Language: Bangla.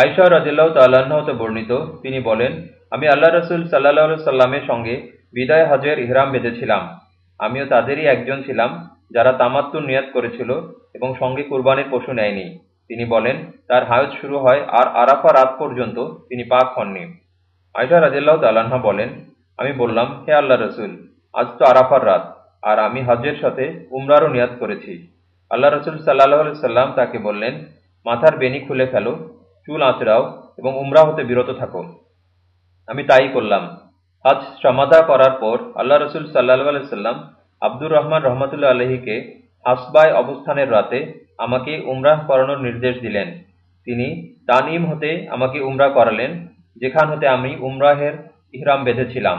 আয়সা রাজিল্লাহ তাল্লাহ্ন হতে বর্ণিত, তিনি বলেন, আমি আল্লাহ রসুল সাল্লাহ সাল্লামের সঙ্গে বিদায় হজের ইহরাম বেঁধেছিলাম। আমিও তাদেরই একজন ছিলাম যারা তামাত্তুর নিয়াত করেছিল এবং সঙ্গে কুরবানির পশু নেয়নি। তিনি বলেন, তার হায়ত শুরু হয় আর আরাফা রাত পর্যন্ত তিনি পাক হননি। আয়সা রাজিল্লাহ তাল্লাহা বলেন, আমি বললাম, হে আল্লাহ রসুল, আজ তো আরাফার রাত, আর আমি হজের সাথে উমরারও নিয়াত করেছি। আল্লাহ রসুল সাল্লাহ সাল্লাম তাকে বললেন, মাথার বেনি খুলে ফেলো চুল আঁচড়াও এবং উমরা হতে বিরত থাকো। আমি তাই করলাম। আজ সমাধা করার পর আল্লাহ রসুল সাল্লাহ সাল্লাম আব্দুর রহমান রহমতুল্লাহ আলহীকে হাসবায় অবস্থানের রাতে আমাকে উমরাহ করানোর নির্দেশ দিলেন। তিনি তানিম হতে আমাকে উমরা করালেন, যেখান হতে আমি উমরাহের ইহরাম বেঁধেছিলাম।